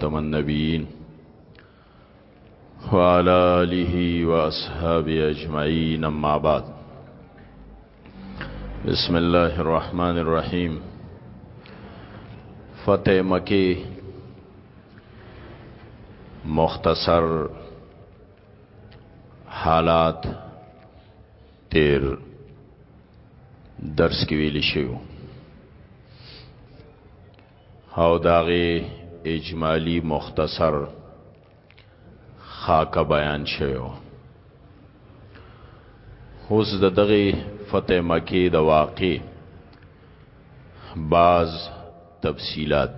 تم النبیین وعلى آله وأصحابه أجمعين أما بعد بسم الله الرحمن الرحيم فتح مکی مختصر حالات تیر درس کې ویل شوی او د هغې اجمالي مختصر خاکه بیان شوی و اوس د دغه فتح مکه د واقع بعض تفصيلات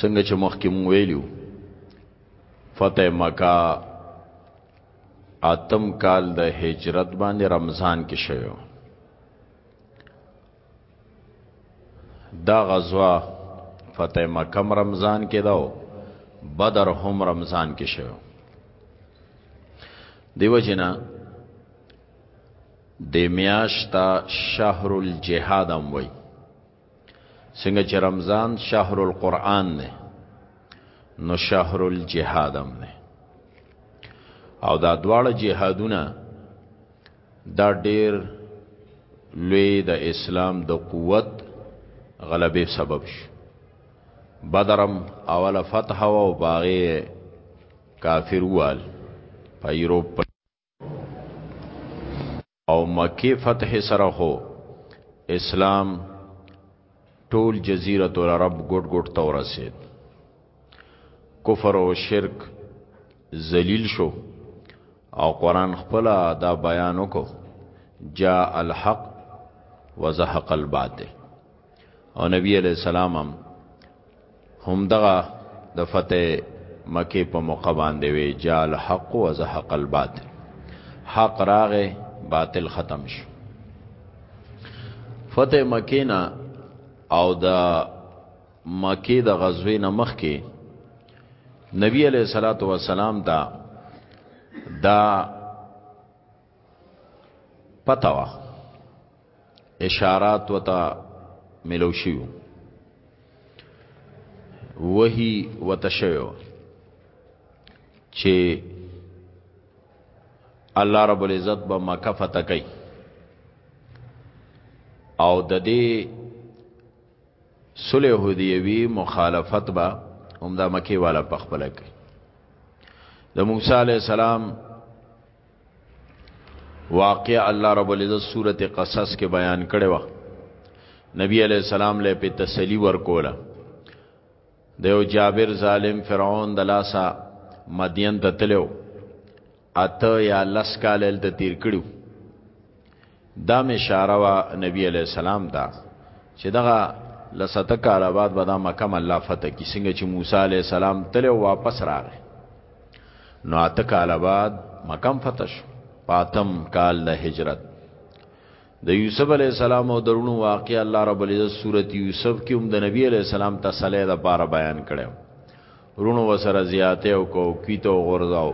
څنګه چې مخکې مو ویلو فتح مکه اتم کال د هجرت باندې رمضان کې شوی دا غزوه فتح مکه رمضان کې داو بدر هم رمضان کې شوه دیو جنا د میاشتا شهر الجهاد هم وای څنګه چې رمضان شهر القرآن نه نو شهر الجهاد هم نه او دا دواړه جهادونه دا ډیر لوی د اسلام د قوت غلبې سبب شو بدرم اوله فتح او باغې کافر وال په یورپ او مکی فتح سره هو اسلام ټول جزیرة العرب ګوټ ګوټ ته ورسید کفر او شرک ذلیل شو او قران خپل دا بیان وکړو جاء الحق وزهق الباطل او نبی علیہ السلام هم هم دغه د فتح مکه په موقع باندې وی جال حق و زحق الباطل حق راغه باطل ختم شو فتح مکه نه او د مکه د غزوې نه مخ کې نبی علیہ الصلوۃ والسلام دا دا پتا وا اشارات وتا ملو شیو وحی وتشیو چې الله رب العزت به مکه فتح کوي او د دې صلح حدیبی مخالفت به همدا مکی والا پخپل کوي د موسی علی السلام واقع الله رب العزت سورت قصص کې بیان کړي وا نبی علیہ السلام له په تسلی ورکوله د یو جابر ظالم فرعون د لاسا مدین ته تلو اته یا لس کال ته تیر کړو دا مشاره وا نبی علی السلام دا چې دغه لسته کال بعد به دا مکه الله فتح کی څنګه چې موسی علی السلام تل واپس راغی نو اته کال بعد مکه فتح شو پاتم کال د هجرت د یوسف علی السلام او درونو واقع الله رب العزت سورته یوسف کې هم د نبی علی السلام تسلی د بار بیان کړو رونو وسره زیاته او کو کیته غورځاو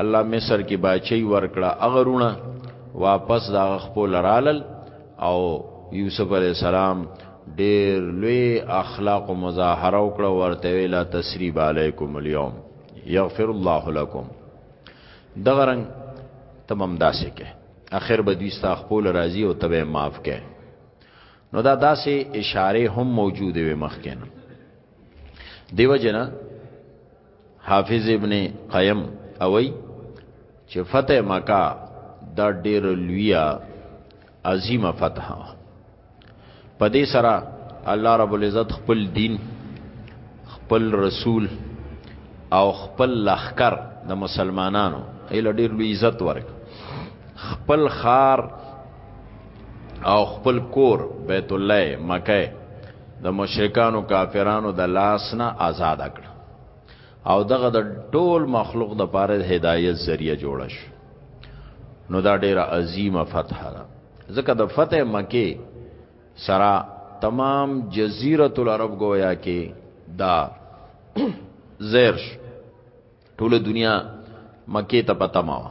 الله مصر کې باچی ورکړه اغه رونه واپس دا خپل رالل او یوسف علی السلام ډیر لوی اخلاق او مظاهره وکړه ورته ویلا تسریب علیکم اليوم یغفر الله لكم دغه رنگ تمام داسې کې اخر به دوی ستا خپل راضي او تبه معاف کې نو دا داسې اشاره هم موجوده وي مخکې دیو جنا حافظ ابن قیم اوئی چې فتح مکه دا ډیر لویه عظیمه فتح په دې سره الله رب العزت خپل دین خپل رسول او خپل لخر د مسلمانانو ایله ډیر لوی عزت ورک خپل خار او خپل کور بیت الله مکه د مشرکانو کافرانو د لاس نه آزاد کړ او دغه د ټول مخلوق د پاره هدایت ذریعہ جوړ شو نو دا ډیره عظیمه فتح ده ځکه د فتح مکه سرا تمام جزیره العرب گویا کې دا زیرش ټول دنیا مکه ته پتماوه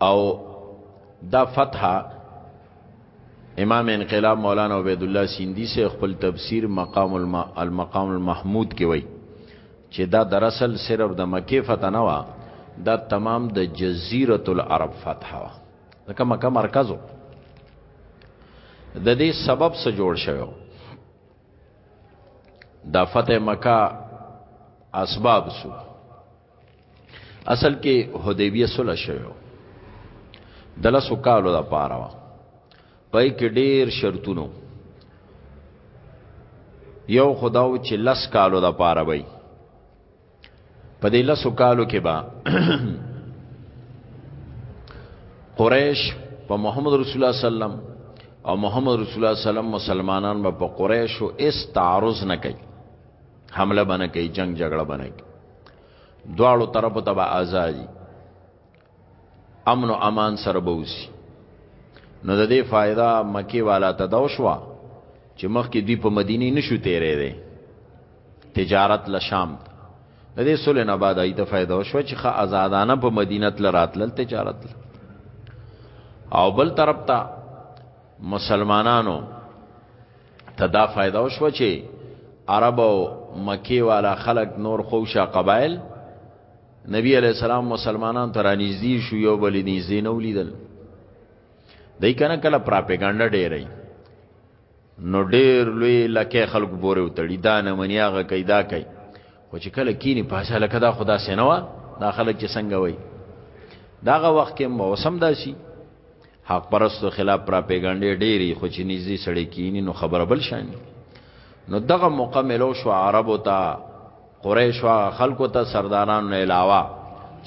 او دا فتح امام انقلاب مولانا عبید الله سیندی سے خپل تفسیر مقام الم... المقام المحمود کې وای چې دا دراصل صرف د مکه فتح نه وا دا تمام د جزیره العرب فتح وا ځکه مکه مرکزو د دې سبب سره جوړ شوی دا فتح مکه اسباب سو اصل کې حدیبیه صلح شوه د لاسو کالو د پاره وا پای کې ډیر شرطونو یو خداو چې لس کالو د پاره وای په دې لاسو کالو کې با قریش په محمد رسول الله سلام او محمد رسول الله سلام مسلمانان په قریش او اس تعارض نه کوي حمله بنه کوي جنگ جګړه بنه کوي دواړو طرفو ته به آزادي امن او امان سره به وسی نو د دې فائدہ مکی والا ته دا شوا چې مخکې دوی په مدینه نشو تیرې دي تجارت له شام د دې سولې نه بعد ایته فائدہ شو چې خا آزادانه په مدینه تل راتل تجارت له او بل طرف ته مسلمانانو ته دا فائدہ وشو چې عرب او مکی والا خلق نور خوشا قبایل نبی علی السلام مسلمانان ته رانیږدي شو یو بل نږدې نه ولیدل دای کنه کله پراپګاندا ډېرې نو ډېر لوی لکه خلق بوره وتړي دا نه منیاغه کیدا کوي خو چې کله کینی پاسه لکه دا خدا سينوا دا خلک چې څنګه وای داغه وخت کې موسم داسي حق پرستو خلاف پراپیګنډې ډېری خو چې نږدې سړی کینی نو خبره بل شان نو دغه موقع ملو شو عربو ته قریش او خلکو ته سردارانو نه علاوه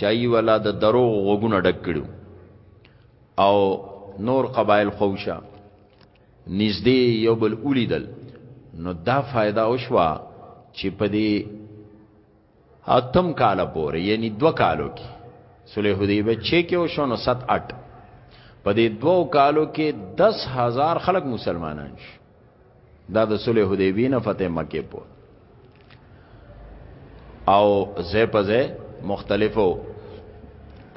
چای ولا د دروغ غوګونه ډک کړو او نور قبایل خوشا نږدې یو بل اولیدل نو دا فائدہ وشوه چې په دې اتم کال پورې یعنی دو کالو کې صلح حدیبه چې کې وشو نو 7 8 په دې دوو کالو کې 10000 خلک مسلمانان شو دا د صلح حدیبی نه فتح مکه په او زه په زه مختلفو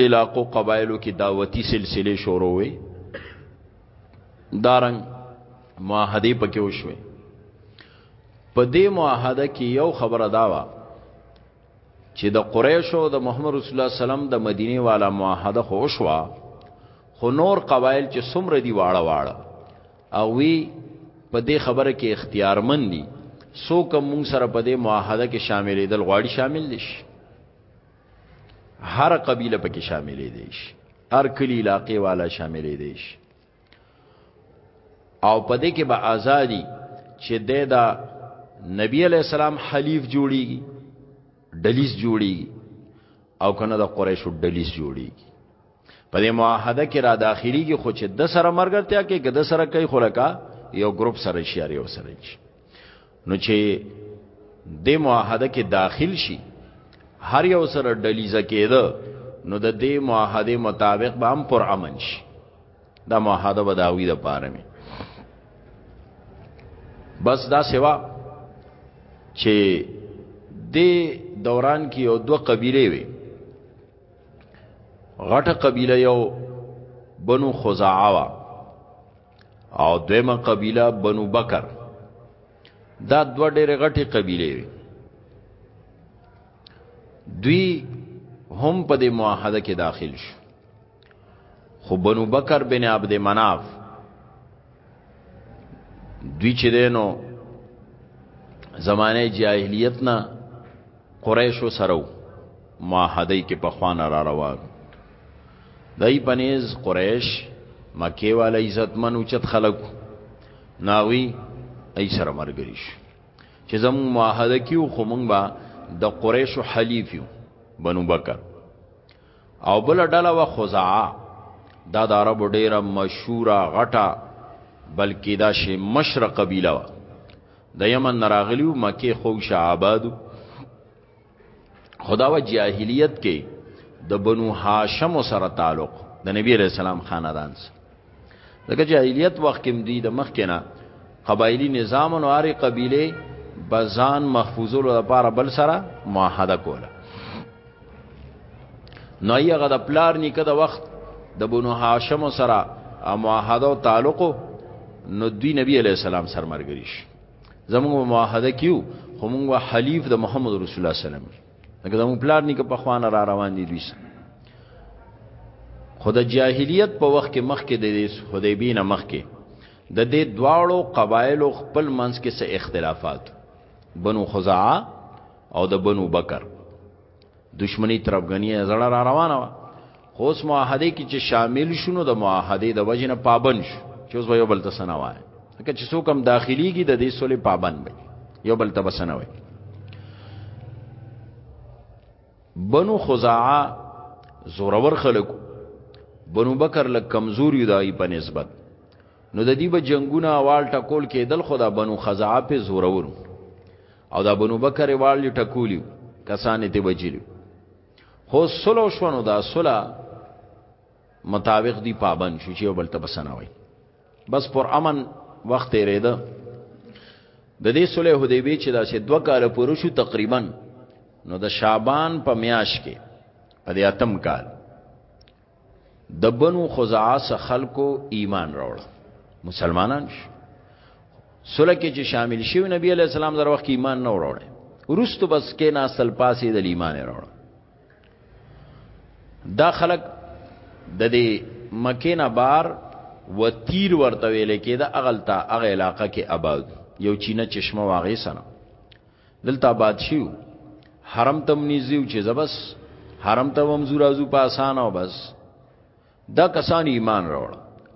علاقو قبایلو کې دعوتی سلسله شروع وي دارنګ معاهده پکې وشوي په دې معاهده کې یو خبره دا و چې د قریشو د محمد رسول الله سلام د مدینه والا معاهده خو شوا خو نور قبایل چې څومره دی واړه واړه او وی په دې خبره کې اختیارمن دي سو کوم مون سره په دې معاهده کې شاملې دل غواړي شامل دي هر قبیله پکې شاملې دي هر کلی علاقې والا شاملې دي او په دې کې به ازادي چې د دا نبی علی السلام حلیف جوړیږي دلیس جوړیږي او کنه د قریشو دلیس جوړیږي په دې معاهده کې را داخليږي خو چې د سره مرګرتیا کې ګد سره کوي خلکا یو ګروپ سره شي یو سره شي نو چې د معاهده کې داخل شي هر یو سره ډلیزه کېده نو د دې معاهده مطابق به هم پر امن شي دا معاهده به داوی د پاره می بس دا سوا چې د دوران کې یو دوه قبیله وي غټه قبیله یو بنو خزاعه او دویمه قبیله بنو بکر دا دو ډېر غټي قبیله وي دوی هم په دې معاهده کې داخل شو خو بنو بکر بن عبد مناف دوی چې دینو زمانه جاهلیت نه قریشو سره معاهده کې په خوانه را روان دای پنیز قریش مکه والا عزت من اوچت خلق ناوی ای سره مرګري شو چې زمو معاهده کیو خو مونږ با د قریش حلیف یو بنو بکر او بل ډله و خزاعه دا د عربو ډیره مشهوره غټه بلکې دا شی مشرق قبیله د یمن نه راغلی وو مکې خوږ شه آباد خدا و جاهلیت کې د بنو هاشم سره تعلق د نبی علیہ السلام خاندان سره دغه جاهلیت وخت کې دی د مخ کې نه قبایلی نظام او هرې قبیله بزان محفوظولو لپاره بل سره معاهده کوله نو یغه د پلار نیکه د وخت د بنو هاشم سره معاهده او تعلق نو دوی نبی علی السلام سره مرګري شي زموږ معاهده کیو خو موږ حلیف د محمد رسول الله سلام لکه زموږ پلار نیکه په خوانه را روان دي دوی سره خود جاهلیت په وخت کې مخکې د حدیبین مخکې د دې دواړو قبایلو خپل منځ کې څه اختلافات بنو خزاعه او د بنو بکر دشمنی طرفګنی زړه را روانه وا خو اوس معاهده کې چې شامل شونو د معاهده د وجنه پابند شو چې اوس یو بل ته سنوای که چې څوک هم داخليږي د دې سولې پابند وي یو بل ته بسنوي بنو خزاعه زورور خلق بنو بکر لک کمزوري دای په نسبت نو د دې به جنگونه وال ټکول کېدل خدا بنو خزاعه په زورور او دا بنو بکر والي ټکولی کسان ته وجلی خو سلو شونو دا سلا مطابق دی پابند شو چې بل ته بسنه وای بس پر امن وخت ریده د دې سلې حدیبی چې دا سه دوه کال پوره شو تقریبا نو د شعبان په میاش کې په دې اتم کال د بنو خزاعه سره خلکو ایمان راوړ مسلمانان شو سره کې چې شامل شي نبی علی السلام در وخت ایمان نه وروړ ورستو بس کې نه اصل پاسې د ایمان وروړ دا خلک د دې مکه نه بار و تیر ورته ویل کېده اغلتا اغه علاقه کې آباد یو چینه چشمه واغې سره دلته آباد شیو حرم تم نږدې چې زبس حرم ته ومزور ازو په اسانه او بس دا کسان ایمان راوړ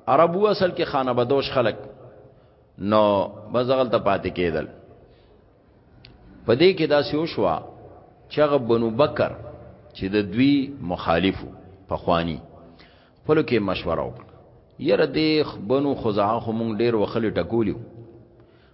عربو اصل کې خانه بدوش خلق نو بزغل ته پاتې کېدل په دې کې دا سیو شوا چې هغه بنو بکر چې د دوی مخالفو په خوانی خپل کې مشوره وکړه یره دې بنو خزاع خو مونږ ډیر وخلې ټکولیو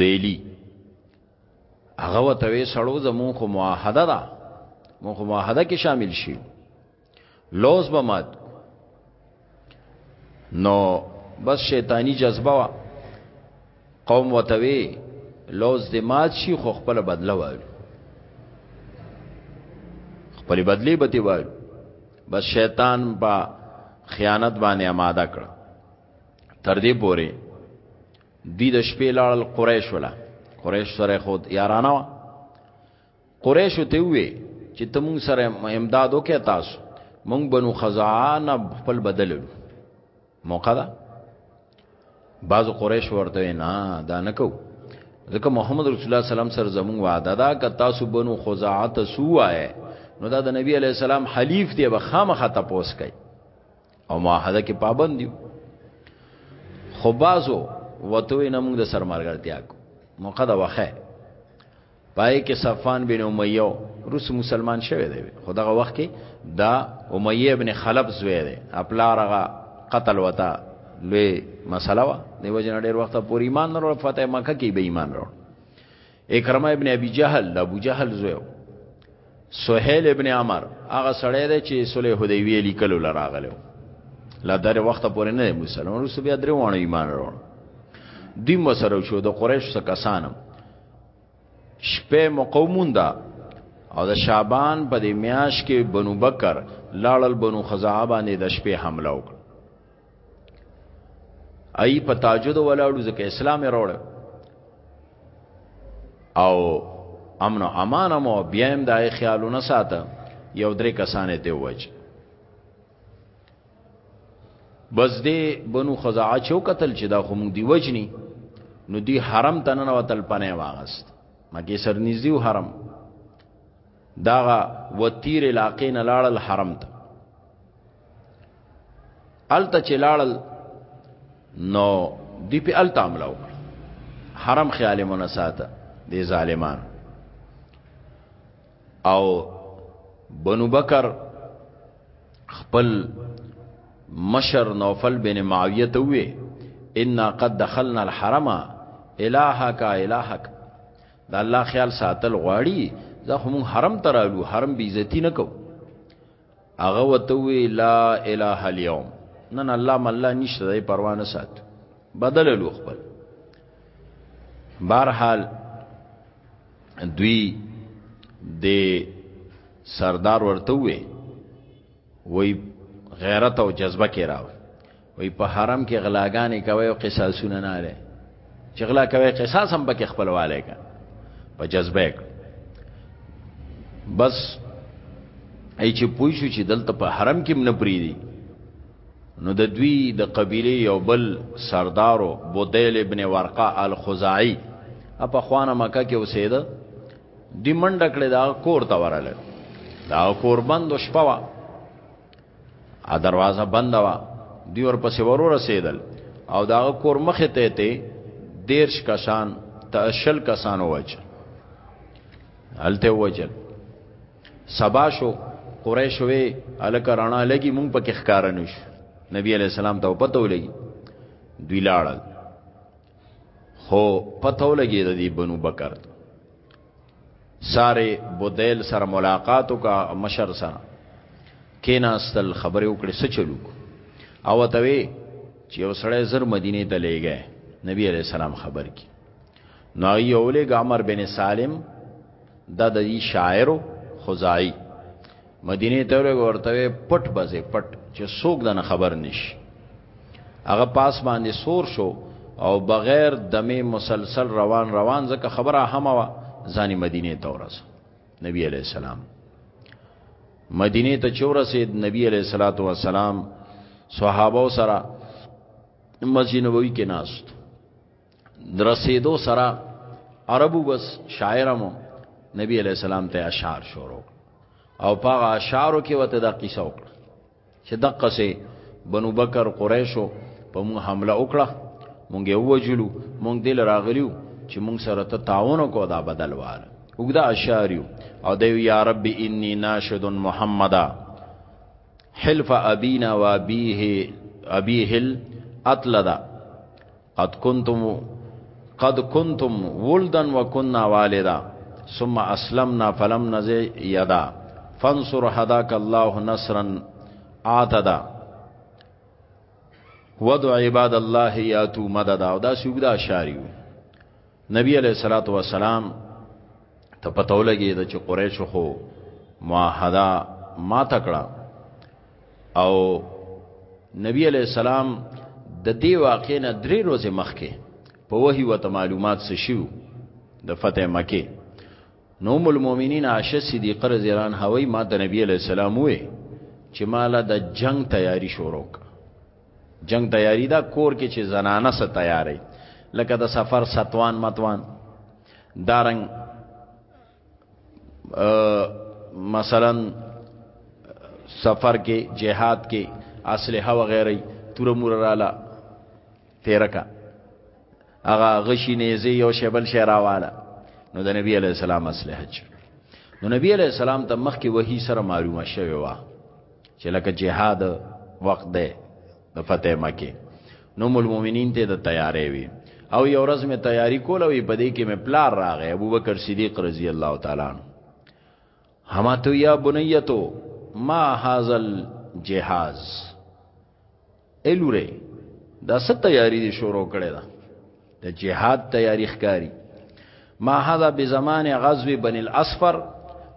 دیلی هغه وته وی سړو زمون خو معاهده ده مون خو معاهده کې شامل شي لوز به مات نو بس شیطانی جذبه وا قوم وته وی لوز دې مات شي خو خپل بدله وایي خپل بدلی به دی وایي بس شیطان با خیانت باندې آماده کړ تر دې پورې دی د شپې لاړل قریش ولا قریش سره خود یارانه وا قریش ته وی چې تم سره امداد وکې تاسو مونږ بنو خزعان خپل بدلل موقع ده بعض قریش ورته نه دا نکو ځکه محمد رسول الله سلام سره زمون وعده دا ک تاسو بنو خزاعه تسوه نو دا د نبی علی السلام حلیف دی به خامخه تاسو کوي او معاهده کې پابند دي خو بازو وتوې نه موږ د سرمارګرتیا کو مقدا وخه پای کې صفان بن امیه روس مسلمان شوه دی خو دغه وخت کې دا امیه ابن خلف زوی دی خپل هغه قتل وتا لوی مسله وا دی وجه ډیر وخت پورې ایمان نه ورو فتح مکه کې به ایمان ورو اکرمه ابن ابي جهل د ابو جهل زوی سهيل ابن عمر هغه سړی دی چې صلح حدیبیه لیکلو لراغلو لا در وخت پورې نه مسلمان رسو بیا درې وانه ایمان وروړ دوی مسره شو د قریش څخه کسانم شپه مقومون دا او د شعبان په د میاش کې بنو بکر لاړل بنو خزاعه باندې د شپې حمله وکړه ای په تاجد ولاړو ځکه اسلام راوړ او امن او امان مو بیا هم دای خیالونه ساته یو درې کسانې ته وج بس دې بنو خزاعه چو قتل چې دا هم دی وجنی نو دی حرم ته نه وتل پنه واغست مګي سرنيزيو حرم دا وتیر علاقې نه لاړل حرم ته الته چلاړل نو دی په الته عمل وکړ حرم خیال منساته دی ظالمان او بنو بکر خپل مشر نوفل بن معاویه ته وی ان قد دخلنا الحرم الہک الہک دا الله خیال ساتل غواړي زه هم حرم ترالو حرم بی عزتی نه کوم هغه وتوی لا اله اليوم نن الله مله نشته دی پروا نه سات بدل لو خپل بهرحال دوی د سردار ورته وی وی غیرت او جذبه کې راو وی په حرم کې غلاګانې کوي او قصاصونه نه لري چې غلا کوي قصاص هم پکې خپلواله کا په جذبه بس ای چې پوه شو چې دلته په حرم کې نه پریدي نو د دوی د قبيله یو بل سردارو بودیل ابن ورقه الخزاعي په خوانه مکه کې اوسېده دی منډه کړې دا کور ته وراله دا کور بند شپه ا دروازه بنده وا دی ور پسې ورو رسیدل او دا کور مخه ته ته دیرش کسان تشل کسان وچ الته وجل سبا شو قریش وی الک رانا لګي مونږ پکې ښکار نه شو نبی علی السلام ته پته ولګي دوی لاړل خو پته ولګي د دې بنو بکر ساره بودیل سره ملاقات وکا مشر سره کیناستل خبرې وکړې څه چلو او ته وی چې یو سړی زر مدینه ته لېږي نبی عليه السلام خبر کی نو یو لګ عمر بن سالم د د شاعر خزائی مدینه ته ورته پټ بځه پټ چې څوک دنه خبر نشي هغه پاس باندې سور شو او بغیر دمه مسلسل روان روان ځکه خبره هم وا ځاني مدینه ته ورس نبی علی السلام مدینه ته چورسید نبی علی صلوات و سلام صحابه سره مسجد نبوی کې ناست درسیدو سره عربو بس شاعرمو نبی علیہ السلام ته اشعار شروع او پاغه اشعارو کې وته دا قصه وکړه چې دقه سه بنو بکر قریشو په مون حمله وکړه مونږ یو وجلو مونږ دل راغلیو چې مونږ سره ته تعاون کو دا بدل وال وګدا اشاریو او دی یا رب انی ناشد محمدا حلف ابینا و ابیه ابیه الاطلدا قد کنتم قد کنتم ولدن و كنا والدا ثم اسلمنا فلم نزي يدا فانصر هداك الله نصرا عاتدا ودع عباد الله ياتو مددا او دا شوګدا اشاریو نبی علیہ الصلوۃ والسلام ته پته ولګی د چې قریش خو معاهده ما تکړه او نبی علیہ السلام د دې واقع نه درې ورځې مخکې په وਹੀ وته معلومات څه شیو د فتح مکه نو ام المؤمنین عائشه صدیقه رضی الله عنها وی ما د نبی علیہ السلام وې چې مالا د جنگ تیاری شروع جنګ تیاری دا کور کې چې زنانه سه تیاری لکه د سفر ستوان متوان دارنګ مثلا سفر کې جهاد کې اسلحه و غیره تور مور رااله تیرکا هغه غشی نیزه یو شبل شراواله نو د نبی علی السلام اسلحه چ نو نبی علی السلام ته مخ کې وਹੀ سره معلومه شوی و چې لکه جهاد وخت ده د فتح مکه نو مول مومنین ته د تیارې وی او یو ورځ می تیاری کول او په دې کې می پلار راغی ابوبکر صدیق رضی الله تعالی عنہ حماتو یا بنیتو ما هاذل جهاز الوره دا ست تیاری دی شروع کړی دا د جهاد تیاری ښکاری ما هذا بزمان غزو بن الاسفر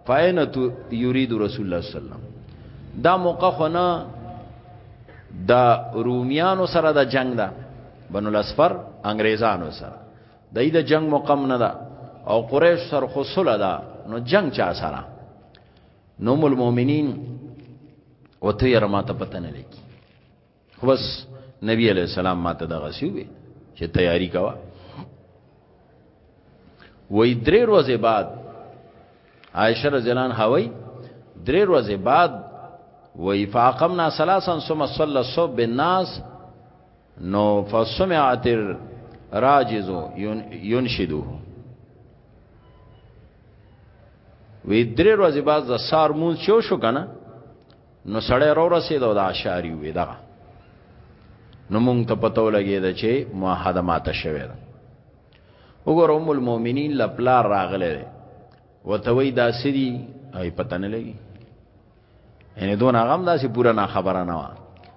فاین یرید رسول الله صلی الله علیه وسلم دا موقع خو نه د رومیانو سره د جنگ ده بنو الاسفر انګریزانو سره د دې د جنگ مقام نه ده او قریش سر خو سره ده نو جنگ چا سره نوم المؤمنین وته یې رماته پته نه لګي خو بس نبی علیہ السلام ماته دغه سی وي چې تیاری کوا وې درې ورځې بعد عائشه رضی الله عنها وې درې ورځې بعد وې فاقمنا ثلاثا ثم صلى الصبح بالناس نو فسمعت الراجز ينشدو وی درې ورځې بعد د سار مون شو شو کنه نو سړی رو رسید او د اشاری وی دا نو مونږ ته پته ولګی دا چې معاهده ماته شوی ده وګوره ام المؤمنین لپلا راغله وتوی دا سری ای پته نه لګی یعنی دون هغه هم داسې پوره نه خبره نه وه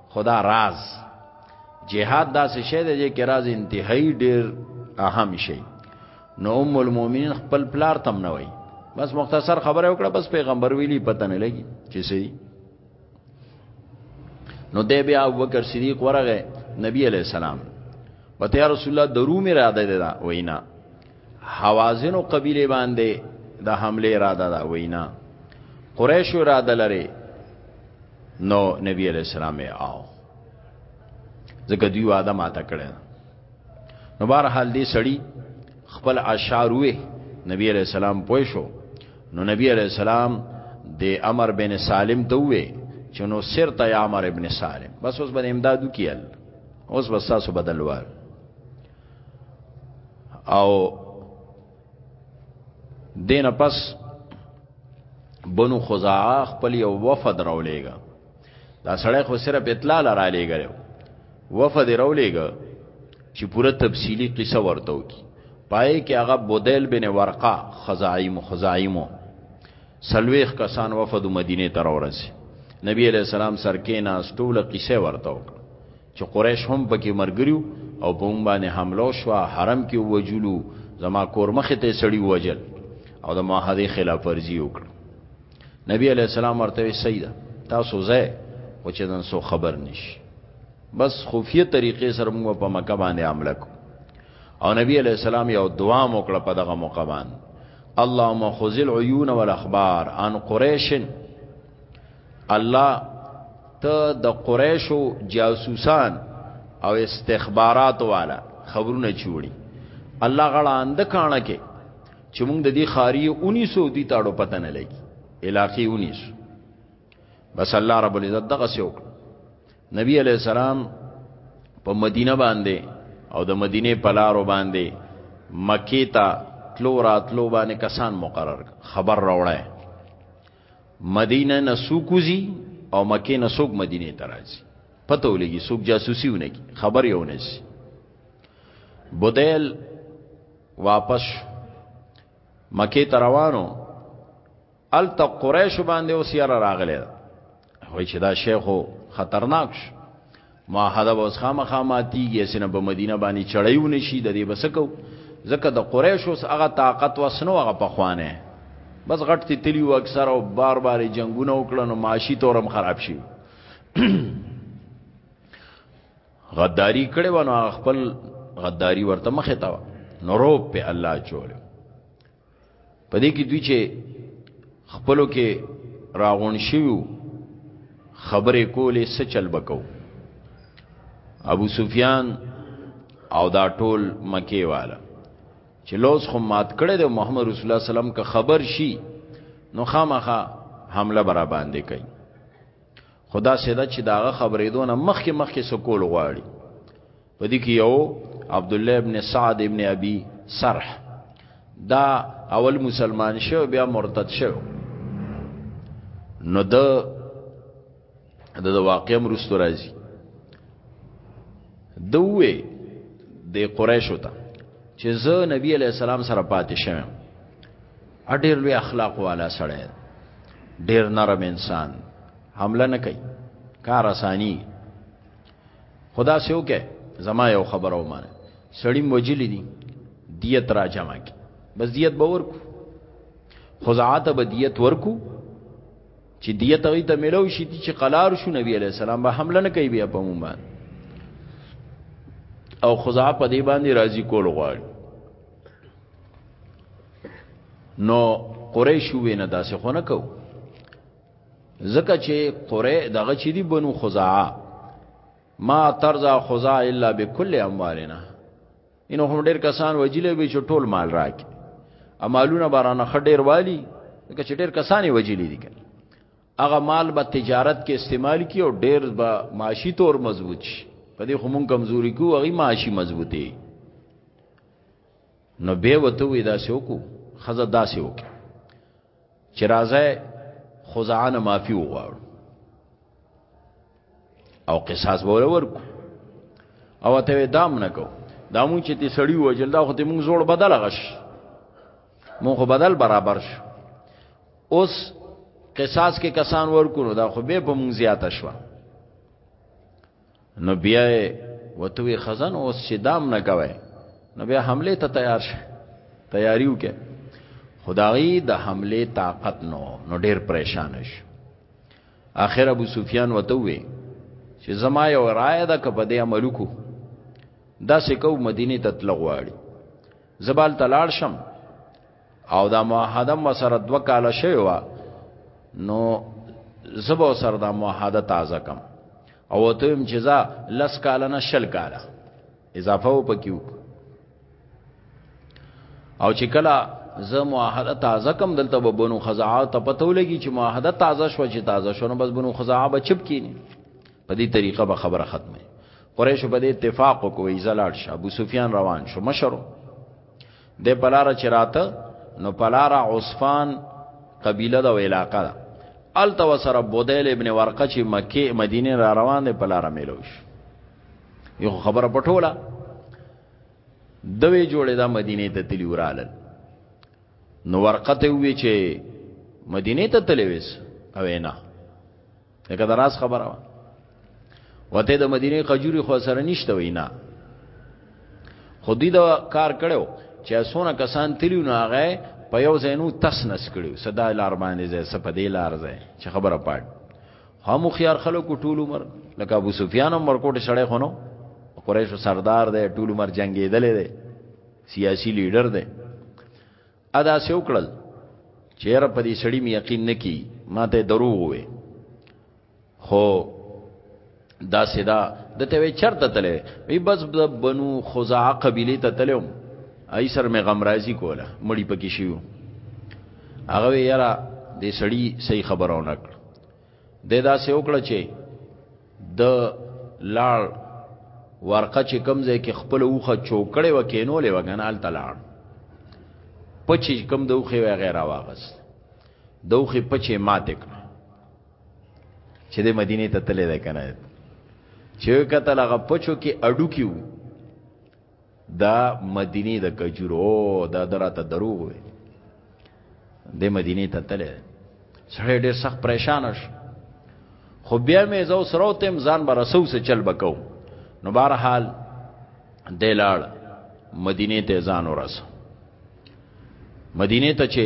خدا راز جهاد داسې شی دی چې راز انتهایی ډیر اهم شی نو ام المؤمنین خپل پلار تم نه وای بس مختصر خبره وکړه بس پیغمبر ویلی پته نه لګي چې سي نو دی بیا ابوبکر صدیق ورغه نبی علی السلام وته رسول الله درو می را ده دا وینا حوازنو قبیله باندې د حمله اراده دا وینا قریش اراده لري نو نبی علیہ السلام یې آو ځکه دوی واده ماته کړی نو بهر حال دې سړی خپل اشعار وې نبی علیہ السلام پوه شو نو نبی علیہ السلام د امر بن سالم ته وې چې نو سر ته امر ابن سالم بس اوس باندې امدادو کیل اوس بس تاسو بدلوار او دینه پس بنو خزاعه خپل یو وفد راولېګا دا سړی خو صرف اطلاع لرا لېګره وفد راولېګا چې پوره تفصیلی قصه ورته وکي پای کې هغه بودیل بن ورقه خزاعیم خزاعیمو سلويخ کسان وفد مدینه تر ورسي نبی علیہ السلام سرکینا سټوله قصه ورته وکړه چې قریش هم پکې مرګریو او په مونږ باندې حمله وشوه حرم کې وجلو زما کور مخې ته سړی وجل او د معاهده خلاف ورزي وکړ نبی علی السلام ورته سیدا تاسو زه او چې نن سو خبر نش بس خفیه طریقې سره موږ په مکه باندې عمل کو او نبی علی السلام یو دعا وکړه په دغه موقع باندې اللهم خذل عیون والاخبار عن قریش الله ته د قریشو جاسوسان او استخبارات والا خبرونه چوړي الله غړا اند کانه کې چې موږ د دې خاري 1900 دي تاړو پته نه لګي علاقې 19 بس الله رب العزت دغه سوک نبی علی السلام په مدینه باندې او د مدینه په لارو باندې مکی ته تلو راتلو باندې کسان مقرر خبر راوړای مدینه نه سوکوزی او مکه نه سوک مدینه ته راځي پته ولګي سوک جاسوسي ونه کی خبر یو نه شي بدیل واپس مکه ته روانو ال ته قریش باندې اوس یې راغله وای چې دا شیخو خطرناک شو معاهده به اوس خامخا ماتیږي هسې نه په مدینه باندې چړی ونشي د دې به څه کوو ځکه د قریشو اوس هغه طاقت وس نه و هغه پخوانی بس غټ تتلي و اکثر او بار بار جنگونه وکړه نو معاشي طور هم خراب شي غداری کړي ونه خپل غداری ورته مخه تا نو روب په الله چول په دې کې دوی چې خپلو کې راغون شویو خبرې کولې څه چل بکو ابو سفیان او دا ټول مکی والا چې لوز خو مات کړی د محمد رسول الله سلام که خبر شي نو خامخه حمله برا باندې کوي خدا سیدا چې داغه خبرې دونه مخکې مخکې سکول غواړي په دې کې یو عبد الله ابن سعد ابن ابي سرح دا اول مسلمان شو بیا مرتد شو نو د د واقع مرستو راځي دوی د قریشو ته چې زه نبی علی السلام سره پاتې شوم اډیر لوی اخلاق والا سړی ډیر نرم انسان حمله نه کوي کار اسانی خدا سیو کې زما یو خبر او مانه سړی موجلی دي دیت را جمع کی بس دیت به ورکو خزعات به دیت ورکو چې دیت هغه ته ملو شي چې قلار شو نبی علی السلام به حمله نه کوي بیا په مونږ باندې او خزعه په دې باندې راضی کول غواړي نو قریش وینه داسې خو نه کوو زکه چې قره دغه چې دی بنو خزاعه ما ترزا خزاع الا بكل اموالنا انو هم ډیر کسان وجلې به چې ټول مال راکې امالونه بارانه خډیر والی که چې ډیر کسان وجلې دي کړي هغه مال به تجارت کې استعمال کی او ډیر به معاشي تور مضبوط شي په دې خو مونږ کمزوري کو هغه معاشي مضبوطي نو به وته وې دا سوکو خزه دا سوکو چې راځه خزعانه معافي وغواړو او قصاص به ورکو او ته دام نه کو دا مونږ چې تی سړی وجل دا خو ته مونږ زوړ بدل غش مونږ خو بدل برابر شو اوس قصاص کې کسان ورکو دا خو به په مونږ زیات شوه نو بیا وته وی خزن اوس چې دام نه کوي نو بیا حمله ته تیار شه تیاریو کې خدای د حمله طاقت نو نو ډیر پریشان شو اخر ابو سفیان وته وی چې زما یو رائے ده کپ دې عملو کو دا سکو مدینه ته تلغواړي زبال تلاړ شم او دا معاهده ما سره دو کال شوی و نو زبو سره دا معاهده تازه کم او ته هم چې زه لس کال نه شل کال اضافه و پکیو او چې کله زه معاهده تازه کم دلته به بنو خزاعه ته پته ولګي چې معاهده تازه شو چې تازه شو نو بس بنو خزاعه به چپ کینی په دې طریقه به خبره ختمه قریش په دې اتفاق وکوي زلاړ شه ابو سفیان روان شو مشرو د پلار چراته نو پلار عثمان قبیله دا علاقه ده ال تو سره بودیل ابن ورقه چې مکه مدینه را روان دي پلار ملوش یو خبره پټوله دوی جوړه دا مدینه ته تلی وراله نو ورقه ته وی چې مدینه ته تلويس او نه لکه دراز خبره وا وته د مدینه قجوري خو سره نشته وینا خو دې دا کار کړو چې اسونه کسان تلیو نه هغه په یو زینو تس نس کړو صدا لار باندې زې سپدې لار زې چې خبره پات هم خيار خلکو ټول عمر لکه ابو سفیان هم ورکوټ شړې خونو قریشو سردار دی ټول عمر جنگیدلې دی سیاسی لیډر دی ادا سې وکړل چیر په دې سړی می یقین نکی ما ته دروغ وې خو دا سدا د ته وی چرته تله وی بس بنو خزاع قبیله ته تلم ای سر می غم راضی کوله مړی پکې شیو هغه یرا د سړی صحیح خبرونه کړ د داسې وکړه چې د لاړ ورقه چې کم ځای کې خپل اوخه چوکړې و کینولې و کنه ال تلاړ پچې کم د اوخه وغیرہ واغس د اوخه پچې ماته کړ چې د مدینه ته تللی ده کنه چې کته لغه پچو کې اډو کیو دا مدینه د کجورو او دا دراته دروغ وي د مدینه ته تله سړی ډیر سخت پریشان شو خو بیا مې زو سروتم ځان به رسو سه چل بکاو نو بهر حال د لاړ مدینه ته ځان ورس مدینه ته چې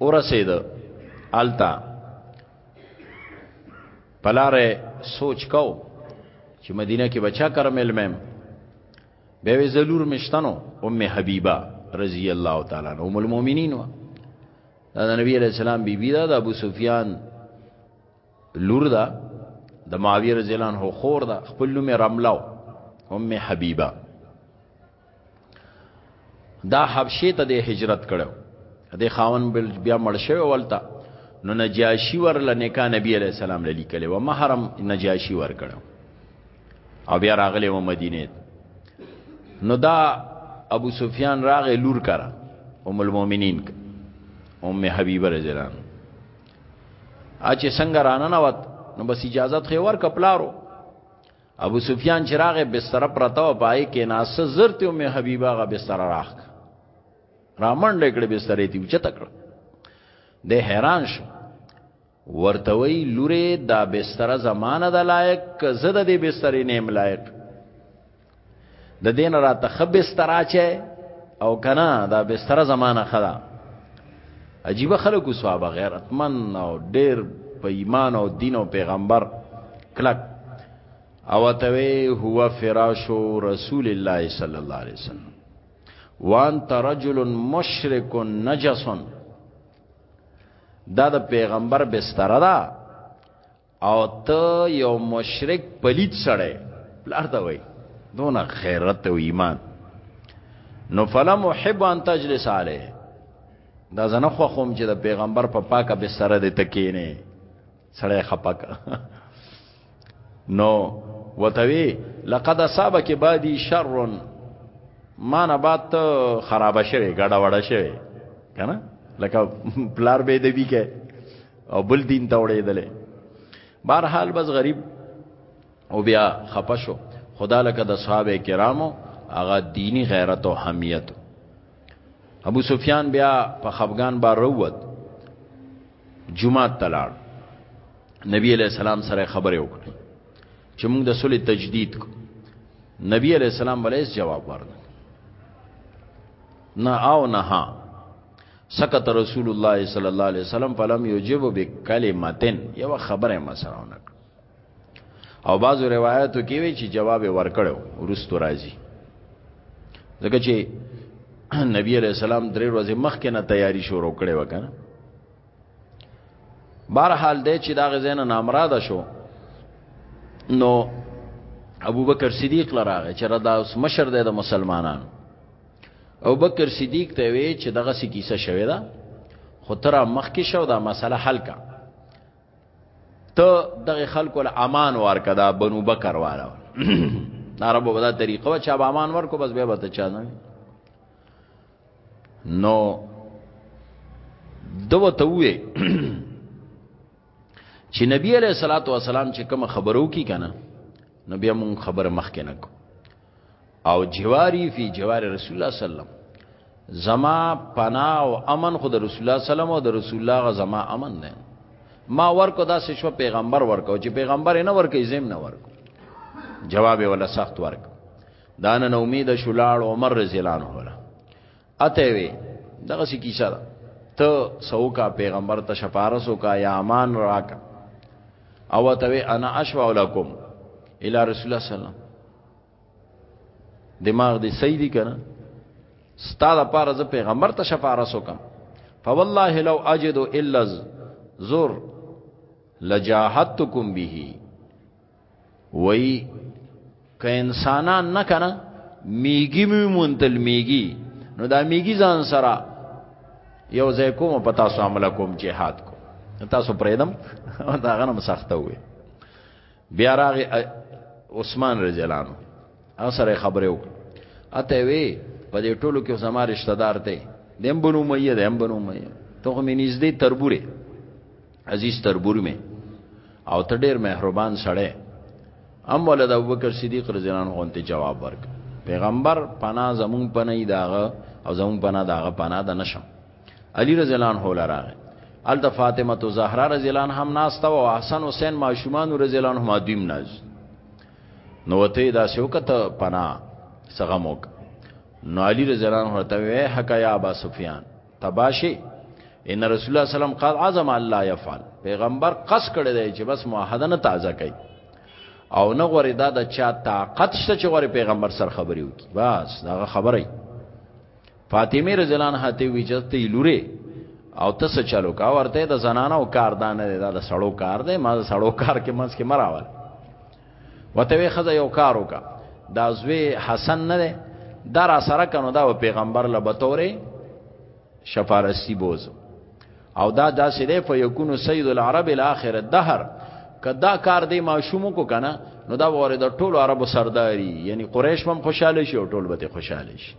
ورسېد التا پلار سوچ کو چې مدینه کې بچا کرمل مم به وی زلور مشتنو ام حبیبه رضی الله تعالی عنها ام المؤمنین وا دا نبی علیہ السلام بیبی بی دا د ابو سفیان لور دا د معاویه رضی الله عنه خور دا خپل نوم رملاو ام حبیبه دا حبشه ته د هجرت کړو د خاون بل بیا مړ شوی ولته نو نجاشی ور لنکا نبی علیہ السلام للی کله و محرم نجاشی ور کړو او بیا راغلی و مدینه نو دا ابو سفیان راغی لور کرا ام المؤمنین ام حبیبه رضی الله عنها اچ څنګه رانه نوت نو بس اجازه خو ور کپلارو ابو سفیان چې راغې بستر پرته او پای کې ناس زرت او می حبیبا غ بستر راخ رامنډ کړې بسترې دی چې تکړه د حیران شو ورته وی لوري دا بستر زمانه د لایق زده دې بسترې نیم لایق د دین را ته خبس تراچه او کنا دا بستر زمانہ خدا عجیب خلکو صحابه غیرتمن او ډیر په ایمان او دین او پیغمبر کلک او توی هو فراش رسول الله صلی الله علیه وسلم وانت رجل مشرک نجس دا د پیغمبر بستر ده او ته یو مشرک پلیت سړی پلار ته وای دونه خیرت او ایمان نو فلا محب ان تجلس علیه دا زنه خو خوم چې د پیغمبر په پا پاکه بستر دې تکینه سړی خپک نو وتوی لقد اصابك بادي شر ما نه بات خراب شوی ګډه وډه شوی کنه لکه پلار به دې بي کې او بل دین ته وړېدلې بهر حال بس غریب او بیا خپشو خدا لکه د صحابه کرامو هغه دینی غیرت او حمیت ابو سفیان بیا په خفغان بار وروت جمعه تلاړ نبی علیہ السلام سره خبرې وکړې چې موږ د صلح تجدید کو نبی علیہ السلام ولې جواب ورنه نه او نه ها سکت رسول الله صلی الله علیه وسلم فلم یجب بکلمتن یو خبره مسرونه او بعضو روایتو کې وی چې جواب ورکړو ورستو راځي ځکه چې نبی علیہ السلام درې ورځې مخکې نه تیاری شروع کړې وکړه بهر حال دې چې دا غزین نامراده شو نو ابوبکر صدیق لراغه چې ردا اوس مشر دی د مسلمانانو او بکر صدیق ته وی چې دغه سی کیسه شوی دا خو تر مخ کې شو دا مسله حل کا ته دغه خلکو له امان ورکا دا بنو بکر والا عربو بدا طریقه و چا به امان ورکو بس بیا به ته چا نه نو دو ته وې چې نبی علیہ الصلوۃ والسلام چې کوم خبرو کی کنه نو بیا مون خبره مخ کې نکو او جواری فی جوار رسول الله صلی الله علیه وسلم زما پنا او امن خود رسول الله صلی الله علیه وسلم او د رسول الله غ زما امن نه ما ورکو دا شو پیغمبر ورکو چې پیغمبر نه ورکې زم نه ورکو جواب ولا سخت ورک دانه امید شلاړ عمر رضی الله عنه اته وی دغه سی کیسه ده ته سو کا پیغمبر ته شفارسو کا یا امان راکا او ته وی انا اشفع لکم الی رسول الله صلی الله دماغ دی صحیح دی کنه ستا د پاره ز پیغمبر ته شفارس وکم فوالله لو اجد الا زور لجاهدتکم به وای که انسانان نه کنه میګی مو مونتل میګی نو دا میګی ځان سره یو ځای کوم په تاسو عمل کوم جهاد کو تاسو پرېدم دا غنم سخته وي بیا راغ عثمان رضی الله عنه اثر خبره وک اته وی په دې ټولو کې زما رشتہ دار ته دیم بنو مې دیم بنو مې ته مې نږدې تربوره عزیز تربور می او ته ډیر مهربان سړی ام ولد ابوبکر صدیق رضی الله عنه غونته جواب ورک پیغمبر پنا زمون پنه داغه او زمون پنا داغه پنا د نشم علی رضی الله عنه لراغه ال د فاطمه تو زهرا رضی الله عنها هم ناس تا او حسن حسین ماشومان رضی الله عنهم ادم ناز نو ته دا سو کته پنا سغموک نو علی رضی الله عنه ته وی حق یا ابا سفیان تباشی ان رسول الله سلام قال عظم الله يفعل پیغمبر قص کړی دی چې بس معاهده نه تازه کړي او نه غوري دا د چا طاقت شته چې غوري پیغمبر سره خبري وکي بس دا خبره فاطمه رضی الله عنها ته وی چې ته لوري او ته څه چلو کا ورته د زنانه او کاردان نه دا د سړو کار دی ما د سړو کار کې منځ کې مراول وته وی خزه یو کار وکا دا زوی حسن نه ده دا را سره کنو دا پیغمبر له بتوره شفارسی بوزو او دا دا سره فیکون سید العرب الاخر الدهر کدا کار دی ماشوم کو کنه نو دا وره د ټولو عربو سرداری یعنی قریش هم خوشاله شي او ټول به خوشاله شي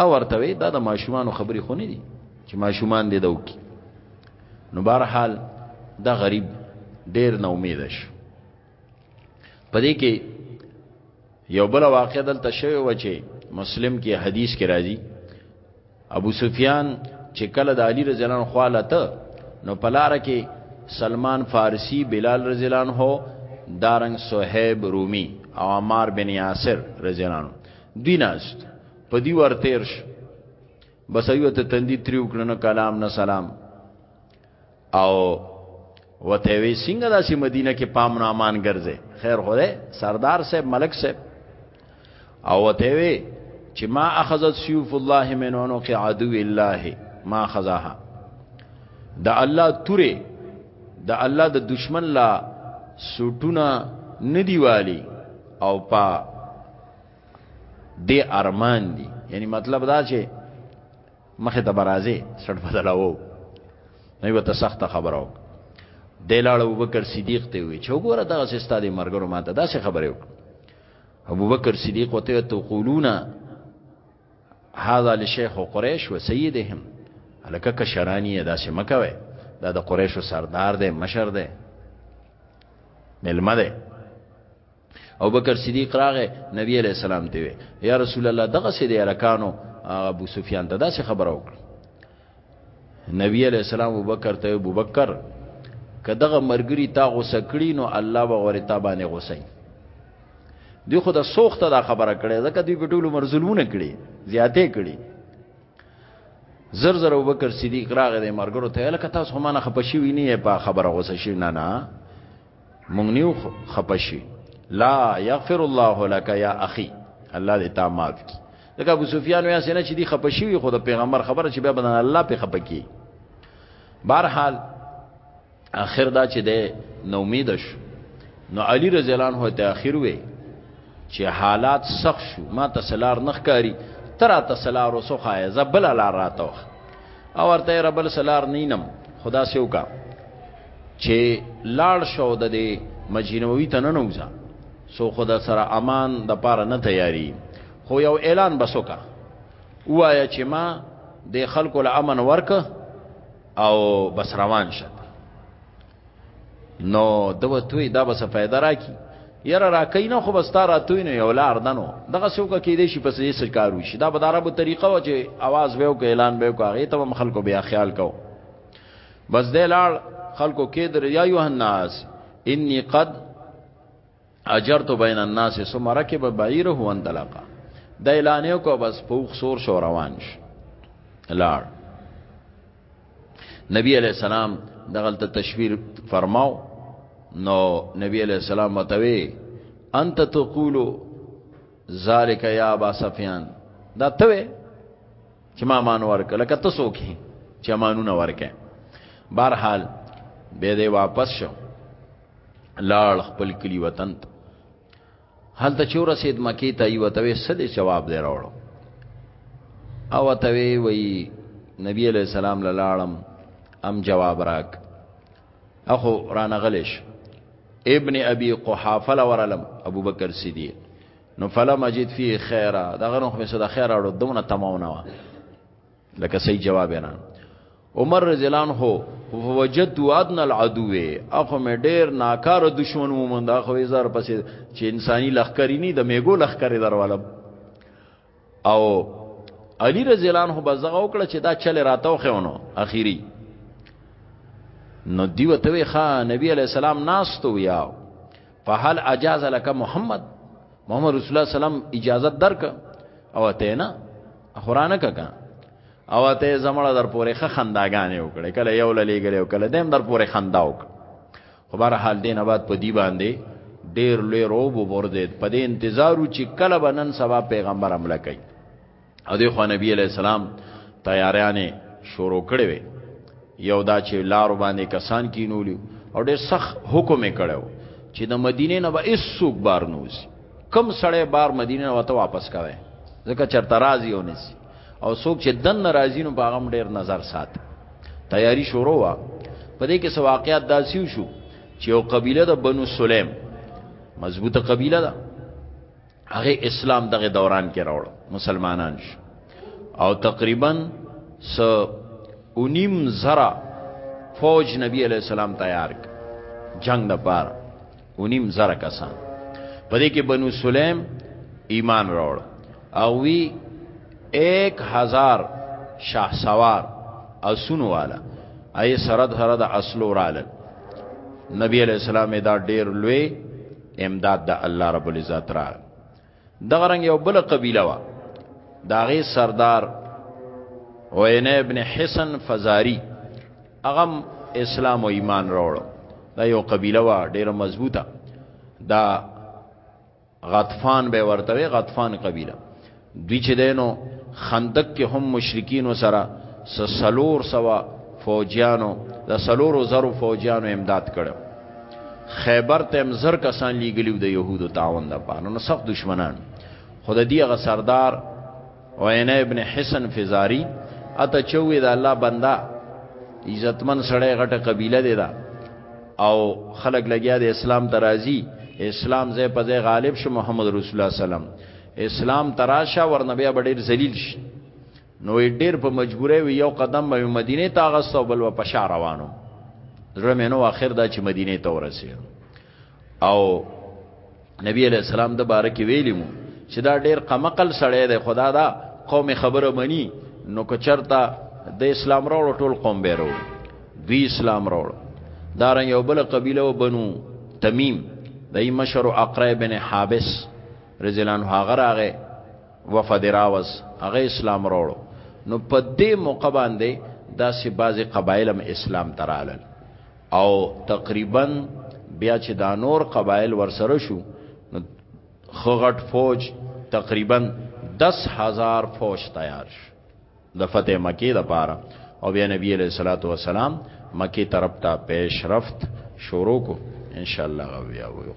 او ورته وی دا د ماشومان خبرې خو نه دي چې ماشومان دې دو کی نو بهر حال دا غریب ډیر نه امید شو پدې کې یو بل واقع دلته شوی و چې مسلم کې حدیث کې راځي ابو سفیان چې کله د علی رضی الله عنه خواله ته نو پلار کې سلمان فارسی بلال رضی الله عنه دارنګ صہیب رومی او عمار بن یاسر رضی الله عنه دیناست په دی ور تیر شو بس ایو ته تندی تریو کړنه کلام نه سلام او وته وی څنګه داسې مدینه کې پام نه امان ګرځي خیر خو ده سردار صاحب ملک صاحب او وته وی چې ما اخذت سیوف الله من عنق عدو الله ما خذاها د الله توره د الله د دشمن لا سټونه ندی والی او په دی ارمان دی یعنی مطلب دا چې مخه ته برازه سټ بدلاو نه وته سخت خبره وک دلاړ ابوبکر صدیق ته وی چې وګوره دغه سستا دی مرګرو ماته دا څه خبره وک ابوبکر صدیق وته تو قولونا هذا لشيخ قريش وسيدهم الکه کشرانی دا څه مکوي دا د قریشو سردار دی مشر دی ملما دی او بکر صدیق راغه نبی علیہ السلام ته وی یا رسول الله دغه سې د ارکانو ابو سفیان ته داسې خبر او نبی علیہ السلام ابو بکر ته ابو بکر کداغه مرګری تا غوسه کړی نو الله به غوړې تا باندې غوسه دی خو د سوخته دا خبره کړې ځکه دوی په ټولو مر ظلمونه کړي زیاتې کړي زر زر ابو بکر صدیق راغه د مرګرو ته لکه تاسو هم نه خپشي ویني په خبره غوسه شي نه نه مونږ نیو خپشي لا یغفر الله لك یا اخي الله دې تا معاف کی دغه ابو سفیان ویا سینه چې دی خپشي وي خو د پیغمبر خبره چې بیا بدن الله په خپکی بهرحال اخر دا چې ده نو امید شو نو علی رضی الله عنه ته اخر وی چې حالات سخت شو ما تسلار نخ کاری ترا تسلار وسو خای زبل لار راتو او ورته ربل سلار نینم خدا سیو کا چې لاړ شو د دې مجینوي ته نه نوځه سو خدا سره امان د پاره نه تیاری خو یو اعلان بسوکا وایا چې ما د خلکو له امن ورک او بس روان شه نو دوه توی دا بس فائدہ راکی یره راکې نه خو بستا راتوی نه یو لار دنو دغه څوک کې دې شي پس یې سرکار وشي دا بداربو طریقه و چې आवाज ویو کې اعلان ویو کې هغه ته خلکو بیا خیال کوو بس دی لاړ خلکو کې در یا یو الناس انی قد اجرت بین الناس ثم ركب بعیره وانطلق د اعلانیو کو بس پوخ سور شو روان شو لاړ نبی علیہ السلام دغلت تشویر فرماو نو نبی علیہ السلام وتوی انت تقول ذالک یا ابا سفیان دا توی چې ما امان ورک لکه ته څوک یې چې امانونه ورکه بهر حال به دې واپس شو لاړ خپل کلی وطن ته حالت چې ورسید مکی ته یو ته سد جواب دی راوړو او ته وی وی نبی علیہ السلام لاړم ام جواب راک اخو رانغلش ابن ابي قحافه لورلم ابو بکر صدیق نو فلا مجید فيه خیره دغه نو خو څه د خیر اړو دونه تمام نه و لکه صحیح جواب نه عمر رضی الله عنه وجدت ادنى العدو اخو مې ډېر ناکار دشمن ومنده خو یې زار پسې چې انساني لخرې نه د میګو لخرې درواله او علی رضی الله عنه بزغه وکړه چې دا چل راتاو خونو اخیری نو دیو ته ښا نبی علی السلام ناستو یا فهل اجاز لك محمد محمد رسول الله سلام اجازه درک او ته نه قران ککا او ته زمړه در پورې خ خنداګانې وکړې کله یو للیګلې وکړه دیم در پورې خنداوک خو بهر حال دین آباد په دی باندې ډیر لوی روب وردید په دې انتظارو چې کله بنن سبا پیغمبر عمل کوي او د خو نبی علی السلام تیاریانه شروع کړې وي یو دا چې لار باندې کسان کینولیو او ډېر سخت حکم یې کړو چې د مدینه نه به هیڅوک بار نوځي کم سړی بار مدینه نه وته واپس کوي ځکه چرته راځي او نسی او څوک چې دن ناراضی نو باغم ډیر نظر سات تیاری شروع وا په دې کې سو واقعیت داسیو شو چې یو قبیله د بنو سلیم مضبوطه قبیله ده هغه اسلام دغه دوران کې راوړ مسلمانان شو او تقریبا س اونیم زرا فوج نبی علیہ السلام تیار جنگ د پاره اونیم زره کسان په دې کې بنو سلیم ایمان راوړ او وی 1000 شاه سوار اسونو والا ای سره سره د اصلو رال نبی علیہ السلام دا ډیر لوی امداد د الله رب العزت را دغه رنګ یو بل قبیله وا داغه سردار وینه ابن حسن فزاری اغم اسلام او ایمان راوړو دا یو قبیله وا ډیره مضبوطه دا غطفان به ورته وي غطفان قبیله دوی چې دینو خندق کې هم مشرکین سره سلور سوا فوجیانو د سلورو زرو فوجیانو امداد کړو خیبر ته هم زر کسان لیږلي وو د یهودو تعاون لپاره نو سخت دشمنان خو د دې هغه سردار عینه ابن حسن فزاری اته چوي د الله بنده عزتمن سړی غټه قبیله دی دا او خلق لګیا د اسلام ترازی اسلام زې په زې غالب شو محمد رسول الله سلام اسلام تراشه ورنبیا بډیر ذلیل شي نو ډیر په مجبورې وی یو قدم به مدینه ته غسو بل و پشا روانو زړه مې نو اخر دا چې مدینه ته ورسې او نبی علیہ السلام د بارک ویلی مو چې دا ډیر قمقل سړی دی خدا دا قوم خبره منی نو که چرته د اسلام راوړ ټول قوم به راوړ دوی اسلام راوړ دا رنګ یو بل قبیله و بنو تمیم دای مشر اقرا بن حابس رضی الله عنه هغه راغی وفد راوز هغه اسلام وروړو نو په دې موقع باندې داسې بعضی قبایل هم اسلام ترالل او تقریبا بیا چې دا نور قبایل ورسره شو نو خغټ فوج تقریبا 10000 فوج تیار شو د فتح مکی د پاره او بیا نبی علیہ الصلوۃ والسلام مکی طرف ته پیش رفت شروع کو ان شاء الله غویا وو